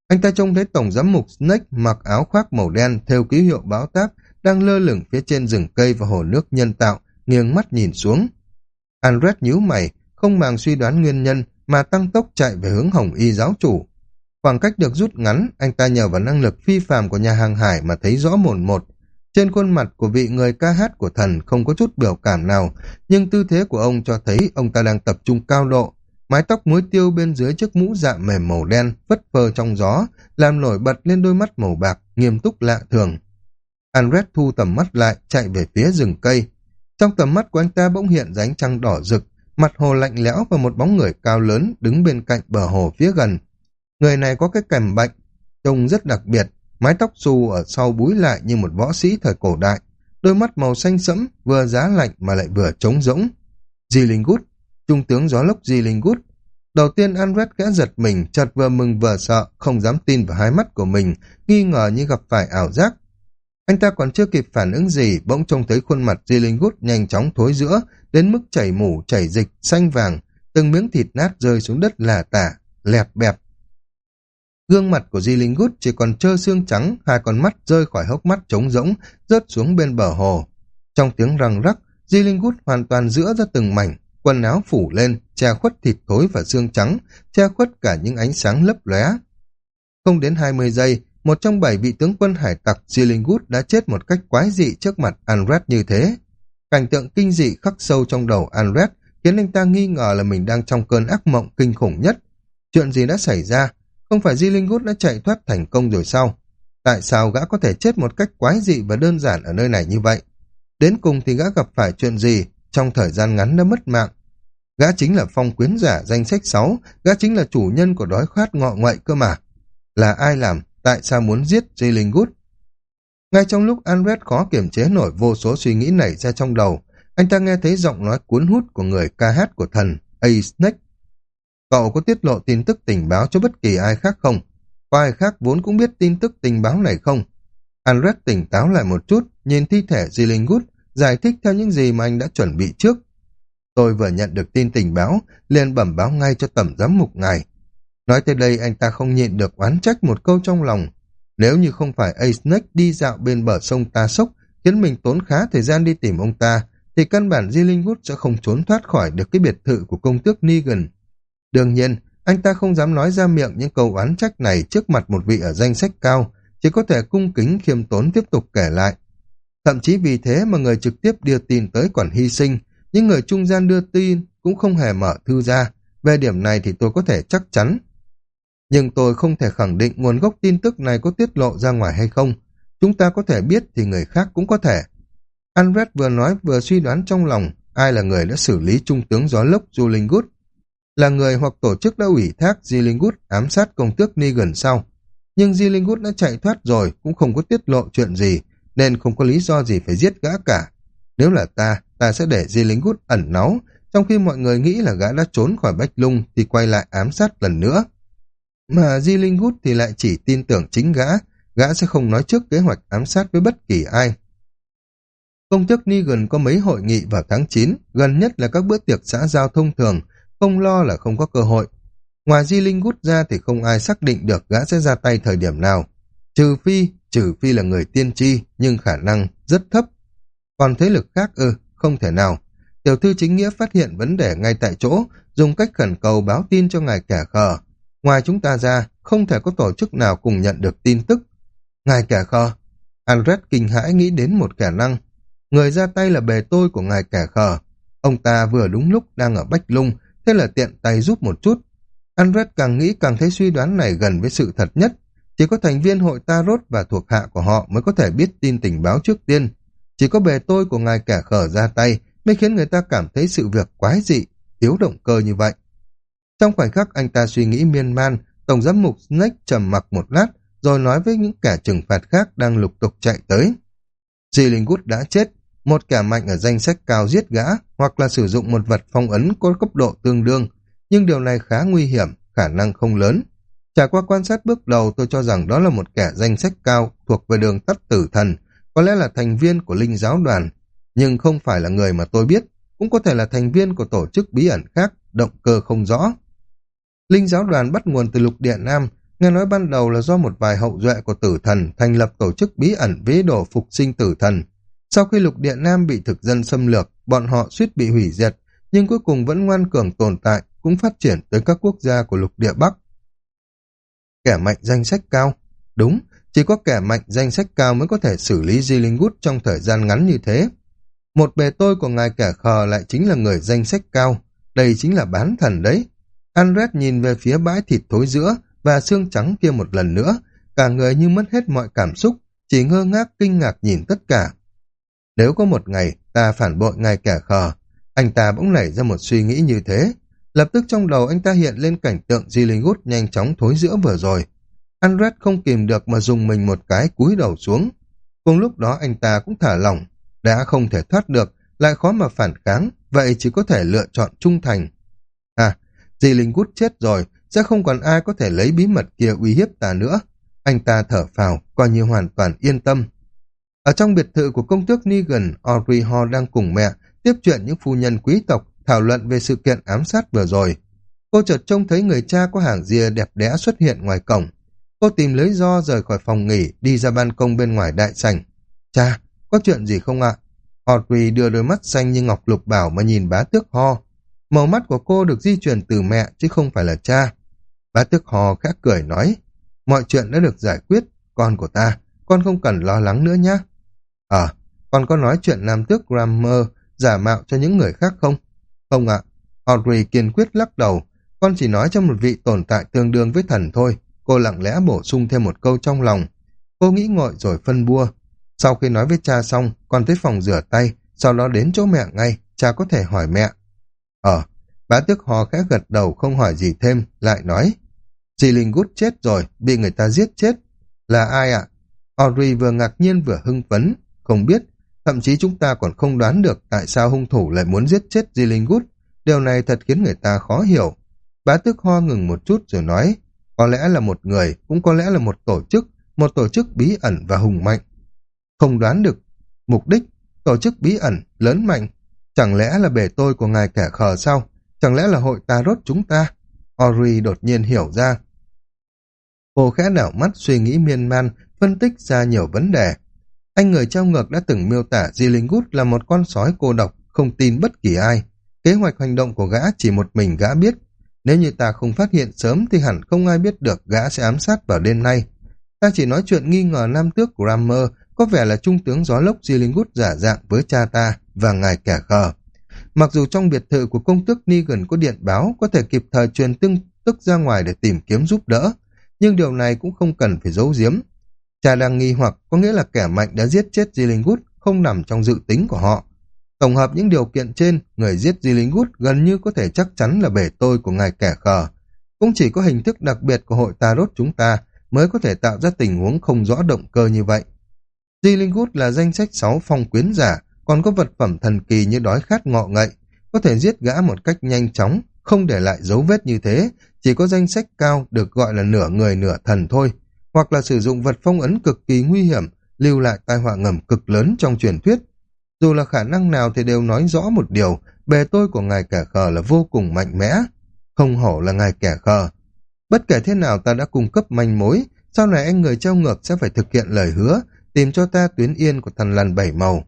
S1: Anh ta trông thấy Tổng giám mục Snake mặc áo khoác màu đen theo ký hiệu báo táp đang lơ lửng phía trên rừng cây và hồ nước nhân tạo, nghiêng mắt nhìn xuống. Andret nhíu mày, không màng suy đoán nguyên nhân mà tăng tốc chạy về hướng hồng y giáo chủ. Khoảng cách được rút ngắn, anh ta nhờ vào năng lực phi phàm của nhà hàng hải mà thấy rõ mồn một. Trên khuôn mặt của vị người ca hát của thần không có chút biểu cảm nào, nhưng tư thế của ông cho thấy ông ta đang tập trung cao độ. Mái tóc muối tiêu bên dưới chiếc mũ dạ mềm màu đen, phất phơ trong gió, làm nổi bật lên đôi mắt màu bạc, nghiêm túc lạ thường. Andret thu tầm mắt lại, chạy về phía rừng cây. Trong tầm mắt của anh ta bỗng hiện ánh trăng đỏ rực, mặt hồ lạnh lẽo và một bóng người cao lớn đứng bên cạnh bờ hồ phía gần. Người này có cái cằm bệnh, trông rất đặc biệt, mái tóc xù ở sau búi lại như một võ sĩ thời cổ đại, đôi mắt màu xanh sẫm, vừa giá lạnh mà lại vừa trống rỗng. Di Linh Gút, trung tướng gió lốc Di Linh Gút. Đầu tiên Andret khẽ giật mình, chợt vừa mừng vừa sợ, không dám tin vào hai mắt của mình, nghi ngờ như gặp phải ảo giác. Anh ta còn chưa kịp phản ứng gì, bỗng trông thấy khuôn mặt Di Linh Gút nhanh chóng thối giữa, đến mức chảy mủ, chảy dịch, xanh vàng, từng miếng thịt nát rơi xuống đất là tả, lẹp bẹp. Gương mặt của Di Linh Gút chỉ còn trơ xương trắng, hai con mắt rơi khỏi hốc mắt trống rỗng, rớt xuống bên bờ hồ. Trong tiếng răng rắc, Di Linh Gút hoàn toàn giữa ra từng mảnh, quần áo phủ lên, che khuất thịt thối và xương trắng, che khuất cả những ánh sáng lấp lóe. Không đến 20 giây, một trong bảy vị tướng quân hải tặc Zilingut đã chết một cách quái dị trước mặt Anred như thế. Cảnh tượng kinh dị khắc sâu trong đầu Anred khiến anh ta nghi ngờ là mình đang trong cơn ác mộng kinh khủng nhất. Chuyện gì đã xảy ra? Không phải Zilingut đã chạy thoát thành công rồi sao? Tại sao gã có thể chết một cách quái dị và đơn giản ở nơi này như vậy? Đến cùng thì gã gặp phải chuyện gì trong thời gian ngắn đã mất mạng? Gã chính là phong quyến giả danh sách 6, gã chính là chủ nhân của đói khát ngọ ngoại cơ mà. Là ai làm? Tại sao muốn giết Jalen Good. Ngay trong lúc Andret khó kiểm chế nổi vô số suy nghĩ nảy ra trong đầu, anh ta nghe thấy giọng nói cuốn hút của người ca hát của thần, A. Snake. Cậu có tiết lộ tin tức tình báo cho bất kỳ ai khác không? Có ai khác vốn cũng biết tin tức tình báo này không? Andret tỉnh táo lại một chút, nhìn thi thể Jalen Good, giải thích theo những gì mà anh đã chuẩn bị trước. Tôi vừa nhận được tin tình báo, liền bẩm báo ngay cho tẩm giám mục ngài. Nói tới đây anh ta không nhịn được oán trách một câu trong lòng. Nếu như không phải A-Snake đi dạo bên bờ sông ta sốc, khiến mình tốn khá thời gian đi tìm ông ta, thì căn bản Di Linh Hút sẽ không trốn thoát khỏi được cái biệt thự của công tước Negan. Đương nhiên, anh ta không dám nói ra miệng những câu oán trách này trước mặt một vị ở danh sách cao, chỉ có thể cung kính khiêm tốn tiếp tục kể lại. Thậm chí vì thế mà người trực tiếp đưa tin tới quản hy sinh, những người trung gian đưa tin cũng không hề mở thư ra. Về điểm này thì tôi có thể chắc chắn. Nhưng tôi không thể khẳng định nguồn gốc tin tức này có tiết lộ ra ngoài hay không. Chúng ta có thể biết thì người khác cũng có thể. Andret vừa nói vừa suy đoán trong lòng ai là người đã xử lý trung tướng gió lốc Julingut. Là người hoặc tổ chức đã ủy thác Julingut ám sát công tước Negan sau. Nhưng Julingut đã chạy thoát rồi cũng không có tiết lộ chuyện gì nên không có lý do gì phải giết gã cả. Nếu là ta, ta sẽ để Julingut ẩn náu trong khi mọi người nghĩ là gã đã trốn khỏi Bách Lung thì quay lại ám sát lần nữa. Mà Di Linh Hút thì lại chỉ tin tưởng chính gã, gã sẽ không nói trước kế hoạch ám sát với bất kỳ ai. Công chức Negan có mấy hội nghị vào tháng 9, gần nhất là các bữa tiệc xã giao thông thường, không lo là không có cơ hội. Ngoài Di Linh Gút ra thì không ai xác định được gã sẽ ra tay thời điểm nào. Trừ phi, trừ phi là người tiên tri, nhưng khả năng rất thấp. Còn thế lực khác ư, không thể nào. Tiểu thư chính nghĩa phát hiện vấn đề ngay tại chỗ, dùng cách khẩn cầu báo tin cho ngài kẻ khờ. Ngoài chúng ta ra, không thể có tổ chức nào cùng nhận được tin tức. Ngài kẻ khờ, Andret kinh hãi nghĩ đến một khả năng. Người ra tay là bề tôi của ngài kẻ khờ. Ông ta vừa đúng lúc đang ở Bách Lung, thế là tiện tay giúp một chút. Andret càng nghĩ càng thấy suy đoán này gần với sự thật nhất. Chỉ có thành viên hội Tarot và thuộc hạ của họ mới có thể biết tin tình báo trước tiên. Chỉ có bề tôi của ngài kẻ khờ ra tay mới khiến người ta cảm thấy sự việc quái dị, thiếu động cơ như vậy. Trong khoảnh khắc anh ta suy nghĩ miên man, Tổng giám mục Snake trầm mặc một lát, rồi nói với những kẻ trừng phạt khác đang lục tục chạy tới. Dì Linh Gút đã chết, một kẻ mạnh ở danh sách cao giết gã, hoặc là sử dụng một vật phong ấn có cấp độ tương đương, nhưng điều này khá nguy hiểm, khả năng không lớn. Trải qua quan sát bước đầu tôi cho rằng đó là một kẻ danh sách cao thuộc về đường tắt tử thần, có lẽ là thành viên của linh giáo đoàn, nhưng không phải là người mà tôi biết, cũng có thể là thành viên của tổ chức bí ẩn khác, động cơ không rõ. Linh giáo đoàn bắt nguồn từ lục địa Nam, nghe nói ban đầu là do một vài hậu duệ của tử thần thành lập tổ chức bí ẩn vế đổ phục sinh tử thần. Sau khi lục địa Nam bị thực dân xâm lược, bọn họ suýt bị hủy diệt, nhưng cuối cùng vẫn ngoan cường tồn tại, cũng phát triển tới các quốc gia của lục địa Bắc. Kẻ mạnh danh sách cao. Đúng, chỉ có kẻ mạnh danh sách cao mới có thể xử lý Di Gút trong thời gian ngắn như thế. Một bề tôi của ngài kẻ khờ lại chính là người danh sách cao. Đây chính là bán thần đấy. Andret nhìn về phía bãi thịt thối giữa và xương trắng kia một lần nữa. Cả người như mất hết mọi cảm xúc, chỉ ngơ ngác kinh ngạc nhìn tất cả. Nếu có một ngày ta phản bội ngài kẻ khờ, anh ta bỗng nảy ra một suy nghĩ như thế. Lập tức trong đầu anh ta hiện lên cảnh tượng Di nhanh chóng thối giữa vừa rồi. Andret không kìm được mà dùng mình một cái cúi đầu xuống. Cùng lúc đó anh ta cũng thả lỏng, đã không thể thoát được, lại khó mà phản kháng, vậy chỉ có thể lựa chọn trung thành. Tỷ Linh Gút chết rồi, sẽ không còn ai có thể lấy bí mật kia uy hiếp ta nữa. Anh ta thở phào, coi như hoàn toàn yên tâm. Ở trong biệt thự của công tước Negan, Audrey Hall đang cùng mẹ tiếp chuyện những phu nhân quý tộc thảo luận về sự kiện ám sát vừa rồi. Cô chợt trông thấy người cha có hàng rìa đẹp đẽ xuất hiện ngoài cổng. Cô tìm lấy do rời khỏi phòng nghỉ, đi ra ban công bên ngoài đại sảnh. Cha, có chuyện gì không ạ? Audrey đưa đôi mắt xanh như ngọc lục bảo mà nhìn bá tước ho. Màu mắt của cô được di chuyển từ mẹ chứ không phải là cha. Bá tước hò khẽ cười nói, mọi chuyện đã được giải quyết, con của ta, con không cần lo lắng nữa nhé. Ờ, à, con có nói chuyện nam tước Grammer giả mạo cho những người khác không? Không ạ. Audrey kiên quyết lắc đầu, con chỉ nói cho một vị tồn tại tương đương với thần thôi. Cô lặng lẽ bổ sung thêm một câu trong lòng. Cô nghĩ ngợi rồi phân bua, sau khi nói với cha xong, con tới phòng rửa tay, sau đó đến chỗ mẹ ngay, cha có thể hỏi mẹ. Ờ, bá tước hò khẽ gật đầu không hỏi gì thêm, lại nói. Dì Linh Gút chết rồi, bị người ta giết chết. Là ai ạ? Audrey vừa ngạc nhiên vừa hưng phấn, không biết, thậm chí chúng ta còn không đoán được tại sao hung thủ lại muốn giết chết Di Linh Gút. Điều này thật khiến người ta khó hiểu. Bá tước ho ngừng một chút rồi nói, có lẽ là một người, cũng có lẽ là một tổ chức, một tổ chức bí ẩn và hùng mạnh. Không đoán được mục đích, tổ chức bí ẩn, lớn mạnh. Chẳng lẽ là bể tôi của ngài kẻ khờ sao? Chẳng lẽ là hội tarot chúng ta? Ori đột nhiên hiểu ra. Cô khẽ đảo mắt suy nghĩ miên man, phân tích ra nhiều vấn đề. Anh người trao ngược đã từng miêu tả Di là một con sói cô độc, không tin bất kỳ ai. Kế hoạch hành động của gã chỉ một mình gã biết. Nếu như ta không phát hiện sớm thì hẳn không ai biết được gã sẽ ám sát vào đêm nay. Ta chỉ nói chuyện nghi ngờ nam tước Grammer có vẻ là trung tướng gió lốc Di giả dạng với cha ta và ngài kẻ khờ. Mặc dù trong biệt thự của công tước Negan có điện báo có thể kịp thời truyền tương tức ra ngoài để tìm kiếm giúp đỡ, nhưng điều này cũng không cần phải giấu giếm. Cha đang nghi hoặc có nghĩa là kẻ mạnh đã giết chết Di không nằm trong dự tính của họ. Tổng hợp những điều kiện trên, người giết Di gần như có thể chắc chắn là bể tôi của ngài kẻ khờ. Cũng chỉ có hình thức đặc biệt của hội Tarot chúng ta mới có thể tạo ra tình huống không rõ động cơ như vậy. Di là danh sách 6 phong quyến giả, còn có vật phẩm thần kỳ như đói khát ngọ ngậy, có thể giết gã một cách nhanh chóng, không để lại dấu vết như thế, chỉ có danh sách cao được gọi là nửa người nửa thần thôi, hoặc là sử dụng vật phong ấn cực kỳ nguy hiểm, lưu lại tai họa ngầm cực lớn trong truyền thuyết. Dù là khả năng nào thì đều nói rõ một điều, bề tôi của ngài kẻ khờ là vô cùng mạnh mẽ, không hổ là ngài kẻ khờ. Bất kể thế nào ta đã cung cấp manh mối, sau này anh người treo ngược sẽ phải thực hiện lời hứa, tìm cho ta tuyến yên của thần lần bảy màu.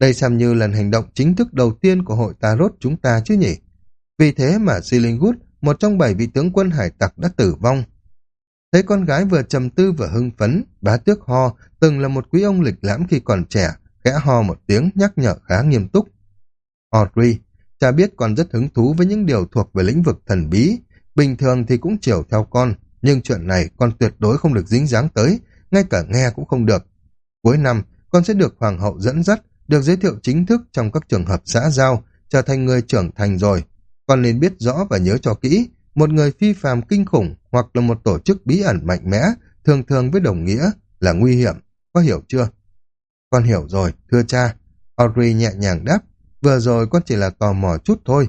S1: Đây xem như lần hành động chính thức đầu tiên của hội Tarot chúng ta chứ nhỉ? Vì thế mà Silingwood, một trong bảy vị tướng quân hải tặc đã tử vong. Thấy con gái vừa trầm tư vừa hưng phấn, bá tước ho, từng là một quý ông lịch lãm khi còn trẻ, khẽ ho một tiếng nhắc nhở khá nghiêm túc. Audrey, cha biết con rất hứng thú với những điều thuộc về lĩnh vực thần bí, bình thường thì cũng chiều theo con, nhưng chuyện này con tuyệt đối không được dính dáng tới, ngay cả nghe cũng không được. Cuối năm, con sẽ được hoàng hậu dẫn dắt, được giới thiệu chính thức trong các trường hợp xã giao, trở thành người trưởng thành rồi. Con nên biết rõ và nhớ cho kỹ, một người phi phàm kinh khủng hoặc là một tổ chức bí ẩn mạnh mẽ, thường thường với đồng nghĩa là nguy hiểm. Có hiểu chưa? Con hiểu rồi, thưa cha. Audrey nhẹ nhàng đáp, vừa rồi con chỉ là tò mò chút thôi.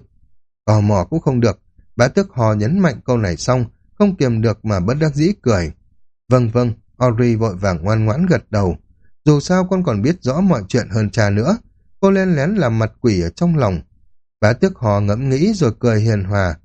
S1: Tò mò cũng không được. Bá tước hò nhấn mạnh câu này xong, không kiềm được mà bất đắc dĩ cười. Vâng vâng, Audrey vội vàng ngoan ngoãn gật đầu. Dù sao con còn biết rõ mọi chuyện hơn cha nữa. Cô len lén làm mặt quỷ ở trong lòng. Bá tước hò ngẫm nghĩ rồi cười hiền hòa.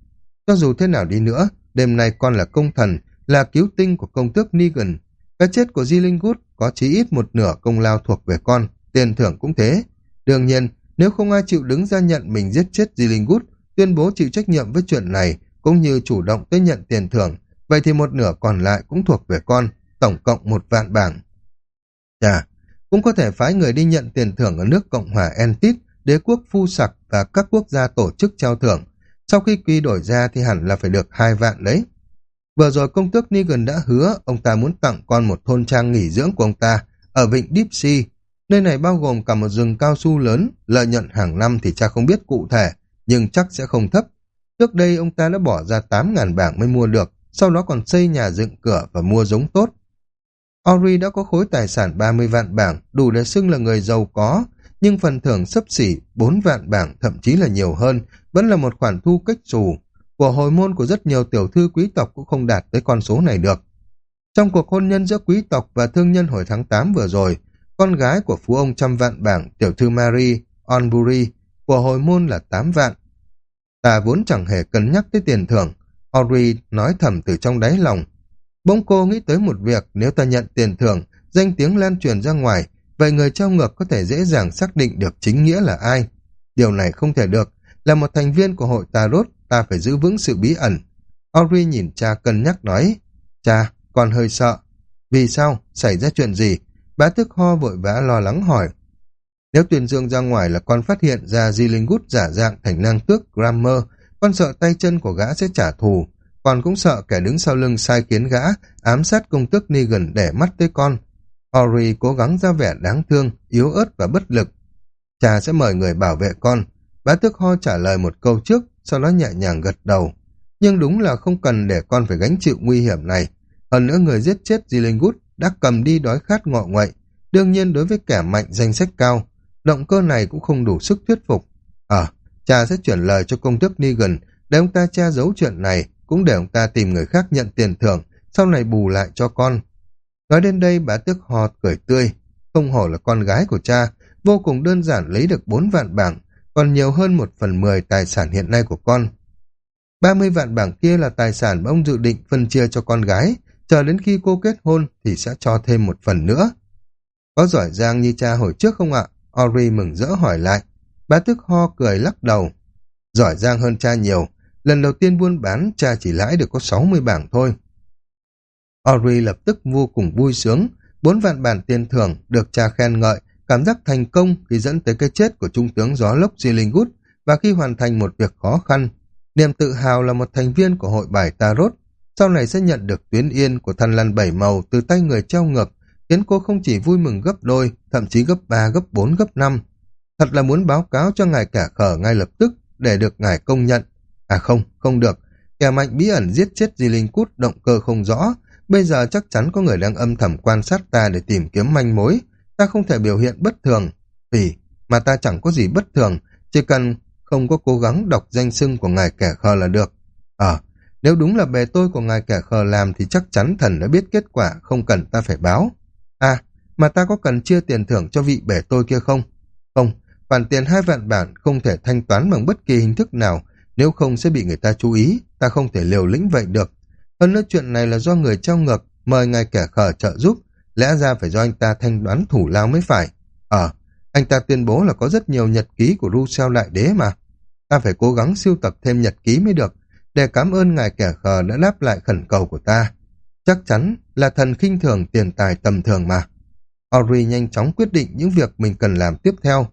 S1: Cho dù thế nào đi nữa, đêm nay con là công thần, là cứu tinh của công tước Negan. Cái chết của Di Linh Good có chí ít một nửa công lao thuộc về con, tiền thưởng cũng thế. Đương nhiên, nếu không ai chịu đứng ra nhận mình giết chết Di Linh Good, tuyên bố chịu trách nhiệm với chuyện này, cũng như chủ động tới nhận tiền thưởng, vậy thì một nửa còn lại cũng thuộc về con, tổng cộng một vạn bảng. Chà, cũng có thể phái người đi nhận tiền thưởng ở nước Cộng hòa Entit, đế quốc Phu Sặc và các quốc gia tổ chức trao thưởng. Sau khi quy đổi ra thì hẳn là phải được hai vạn đấy. Vừa rồi công tước Negan đã hứa ông ta muốn tặng con một thôn trang nghỉ dưỡng của ông ta ở vịnh Deep Sea. Nơi này bao gồm cả một rừng cao su lớn, lợi nhuận hàng năm thì cha không biết cụ thể, nhưng chắc sẽ không thấp. Trước đây ông ta đã bỏ ra 8.000 bảng mới mua được, sau đó còn xây nhà dựng cửa và mua giống tốt. Ori đã có khối tài sản 30 vạn bảng, đủ để xưng là người giàu có, nhưng phần thưởng sấp xỉ 4 vạn bảng thậm chí là nhiều hơn, vẫn là một khoản thu cách xù. Của hồi môn của rất nhiều tiểu thư quý tộc cũng không đạt tới con số này được. Trong cuộc hôn nhân giữa quý tộc và thương nhân hồi tháng 8 vừa rồi, con gái của phú ông trăm vạn bảng, tiểu thư Marie Onbury, của hồi môn là 8 vạn. Ta vốn chẳng hề cân nhắc tới tiền thưởng, Ori nói thầm từ trong đáy lòng. Bỗng cô nghĩ tới một việc, nếu ta nhận tiền thưởng, danh tiếng lan truyền ra ngoài, vậy người trao ngược có thể dễ dàng xác định được chính nghĩa là ai. Điều này không thể được, là một thành viên của hội Tarot, ta phải giữ vững sự bí ẩn. Audrey nhìn cha cân nhắc nói, cha, con hơi sợ. Vì sao? Xảy ra chuyện gì? Bá tức ho vội vã lo lắng hỏi. Nếu tuyên dương ra ngoài là con phát hiện ra Di Linh Gút giả dạng thành năng tước Grammer, con sợ tay chân của gã sẽ trả thù, còn cũng sợ kẻ đứng sau lưng sai kiến gã, ám sát công tước Negan để mắt tới con. Ori cố gắng ra vẻ đáng thương, yếu ớt và bất lực. Cha sẽ mời người bảo vệ con. Bá tước ho trả lời một câu trước, sau đó nhẹ nhàng gật đầu. Nhưng đúng là không cần để con phải gánh chịu nguy hiểm này. Hơn nữa người giết chết Zilingut đã cầm đi đói khát ngọ ngoậy. Đương nhiên đối với kẻ mạnh danh sách cao, động cơ này cũng không đủ sức thuyết phục. Ờ, à, cha sẽ chuyển lời cho công tước Negan để ông ta che giấu chuyện này, cũng để ông ta tìm người khác nhận tiền thưởng, sau này bù lại cho con. Nói đến đây bà tước hò cười tươi, không hổ là con gái của cha, vô cùng đơn giản lấy được 4 vạn bảng, còn nhiều hơn một phần mười tài sản hiện nay của con. 30 vạn bảng kia là tài sản mà ông dự định phân chia cho con gái, chờ đến khi cô kết hôn thì sẽ cho thêm một phần nữa. Có giỏi giang như cha hồi trước không ạ? Ori mừng rỡ hỏi lại. Bá tức ho cười lắc đầu. Giỏi giang hơn cha nhiều. Lần đầu tiên buôn bán, cha chỉ lãi được có 60 bảng thôi. Ori lập tức vô cùng vui sướng. bốn vạn bản tiền thưởng được cha khen ngợi, cảm giác thành công khi dẫn tới cái chết của trung tướng gió lốc Zillingut và khi hoàn thành một việc khó khăn. Niềm tự hào là một thành viên của hội bài Tarot, sau này sẽ nhận được tuyến yên của thần lằn bảy màu từ tay người treo ngược, khiến cô không chỉ vui mừng gấp đôi, thậm chí gấp ba, gấp bốn, gấp năm. Thật là muốn báo cáo cho ngài cả khở ngay lập tức để được ngài công nhận. À không, không được. Kẻ mạnh bí ẩn giết chết Di Linh Cút động cơ không rõ. Bây giờ chắc chắn có người đang âm thầm quan sát ta để tìm kiếm manh mối. Ta không thể biểu hiện bất thường. Vì mà ta chẳng có gì bất thường. Chỉ cần không có cố gắng đọc danh xưng của ngài kẻ khờ là được. Ờ, nếu đúng là bề tôi của ngài kẻ khờ làm thì chắc chắn thần đã biết kết quả, không cần ta phải báo. À, mà ta có cần chia tiền thưởng cho vị bể tôi kia không? Không, khoản tiền hai vạn bản không thể thanh toán bằng bất kỳ hình thức nào, nếu không sẽ bị người ta chú ý, ta không thể liều lĩnh vậy được. Hơn nữa chuyện này là do người trao ngược, mời ngài kẻ khờ trợ giúp, lẽ ra phải do anh ta thanh đoán thủ lao mới phải. Ờ, anh ta tuyên bố là có rất nhiều nhật ký của Rousseau Đại Đế mà. Ta phải cố gắng siêu tập thêm nhật ký mới được, để cảm ơn ngài kẻ khờ đã đáp lại khẩn cầu của ta. Chắc chắn là thần khinh thường tiền tài tầm thường mà. Ori nhanh chóng quyết định những việc mình cần làm tiếp theo.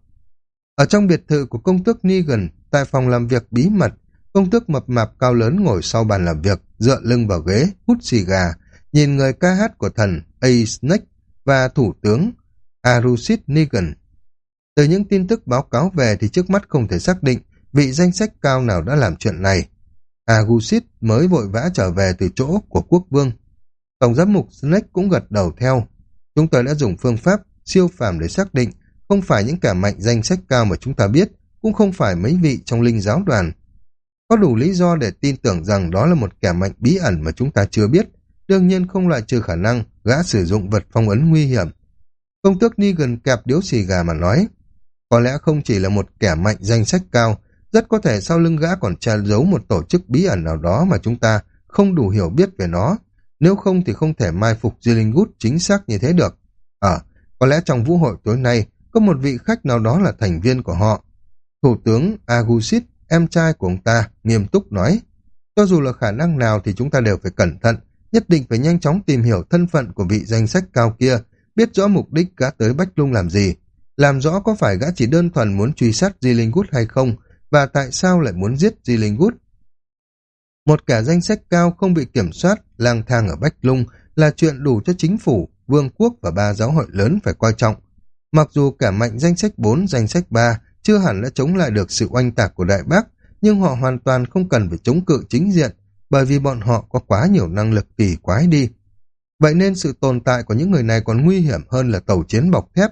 S1: Ở trong biệt thự của công tước Negan, tại phòng làm việc bí mật, công tước mập mạp cao lớn ngồi sau bàn làm việc, dựa lưng vào ghế, hút xì gà, nhìn người ca hát của thần A. Snake và thủ tướng Arusit Negan. Từ những tin tức báo cáo về thì trước mắt không thể xác định vị danh sách cao nào đã làm chuyện này. Arusit mới vội vã trở về từ chỗ của quốc vương. Tổng giám mục Snake cũng gật đầu theo. Chúng tôi đã dùng phương pháp siêu phàm để xác định không phải những kẻ mạnh danh sách cao mà chúng ta biết, cũng không phải mấy vị trong linh giáo đoàn. Có đủ lý do để tin tưởng rằng đó là một kẻ mạnh bí ẩn mà chúng ta chưa biết, đương nhiên không loại trừ khả năng gã sử dụng vật phong ấn nguy hiểm. Công tước ni gần kẹp điếu xì gà mà nói, có lẽ không chỉ là một kẻ mạnh danh sách cao, rất có thể sau lưng gã còn che giấu một tổ chức bí ẩn nào đó mà chúng ta không đủ hiểu biết về nó. Nếu không thì không thể mai phục Gillingood chính xác như thế được. Ờ, có lẽ trong vũ hội tối nay có một vị khách nào đó là thành viên của họ. Thủ tướng Agusit, em trai của ông ta, nghiêm túc nói, cho dù là khả năng nào thì chúng ta đều phải cẩn thận, nhất định phải nhanh chóng tìm hiểu thân phận của vị danh sách cao kia, biết rõ mục đích gã tới Bách Lung làm gì, làm rõ có phải gã chỉ đơn thuần muốn truy sát Di Linh Gút hay không, và tại sao lại muốn giết Di Linh Gút. Một kẻ danh sách cao không bị kiểm soát, lang thang ở Bách Lung là chuyện đủ cho chính phủ, vương quốc và ba giáo hội lớn phải coi trọng. Mặc dù cả mạnh danh sách 4, danh sách 3 chưa hẳn đã chống lại được sự oanh tạc của Đại Bác, nhưng họ hoàn toàn không cần phải chống cự chính diện, bởi vì bọn họ có quá nhiều năng lực kỳ quái đi. Vậy nên sự tồn tại của những người này còn nguy hiểm hơn là tàu chiến bọc thép,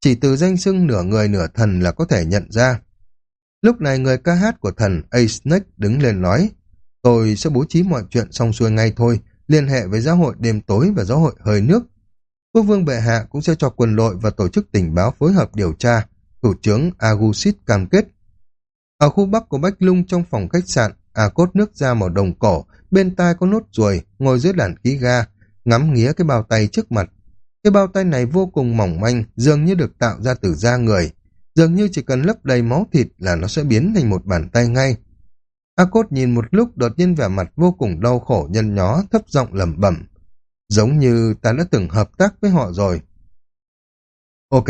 S1: chỉ từ danh xưng nửa người nửa thần là có thể nhận ra. Lúc này người ca hát của thần A-Snake đứng lên nói, tôi sẽ bố trí mọi chuyện xong xuôi ngay thôi, liên hệ với giáo hội đêm tối và giáo hội hơi nước. Quốc vương bệ hạ cũng sẽ cho quân đội và tổ chức tình báo phối hợp điều tra, thủ tướng Agusit cam kết. Ở khu bắc của Bách Lung trong phòng khách sạn, A cốt nước da màu đồng cổ, bên tai có nốt ruồi, ngồi dưới đàn khí ga, ngắm nghía cái bao tay trước mặt. Cái bao tay này vô cùng mỏng manh, dường như được tạo ra từ da người. Dường như chỉ cần lấp đầy máu thịt là nó sẽ biến thành một bàn tay ngay. A Cốt nhìn một lúc đột nhiên vẻ mặt vô cùng đau khổ nhân nhó, thấp giọng lẩm bẩm. Giống như ta đã từng hợp tác với họ rồi. Ok,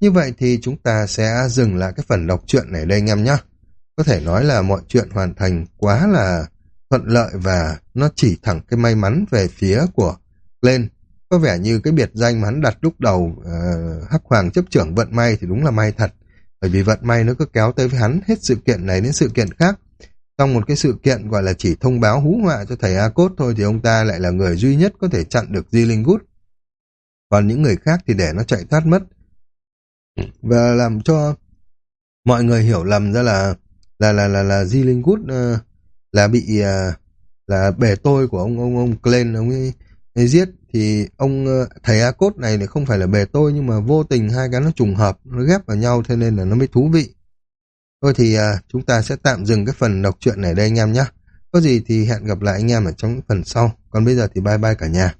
S1: như vậy thì chúng ta sẽ dừng lại cái phần đọc truyện này đây anh em nhé. Có thể nói là mọi chuyện hoàn thành quá là thuận lợi và nó chỉ thẳng cái may mắn về phía của lên. Có vẻ như cái biệt danh mà hắn đặt lúc đầu uh, Hắc Hoàng chấp trưởng vận may thì đúng là may thật. Bởi vì vận may nó cứ kéo tới với hắn hết sự kiện này đến sự kiện khác. Trong một cái sự kiện gọi là chỉ thông báo hú họa cho thầy A-Cốt thôi thì ông ta lại là người duy nhất có thể chặn được Di Linh Gút. Còn những người khác thì để nó chạy thoát mất. Ừ. Và làm cho mọi người hiểu lầm ra là là là là là Di Linh Gút uh, ờ, là bị uh, là bể tôi của ông ông ông Glenn ông ấy, ấy giết thì ông uh, thầy A Cốt này thì không phải là bề tôi nhưng mà vô tình hai cái nó trùng hợp nó ghép vào nhau thế nên là nó mới thú vị Thôi thì uh, chúng ta sẽ tạm dừng cái phần đọc truyện này đây anh em nhé. Có gì thì hẹn gặp lại anh em ở trong phần sau. Còn bây giờ thì bye bye cả nhà.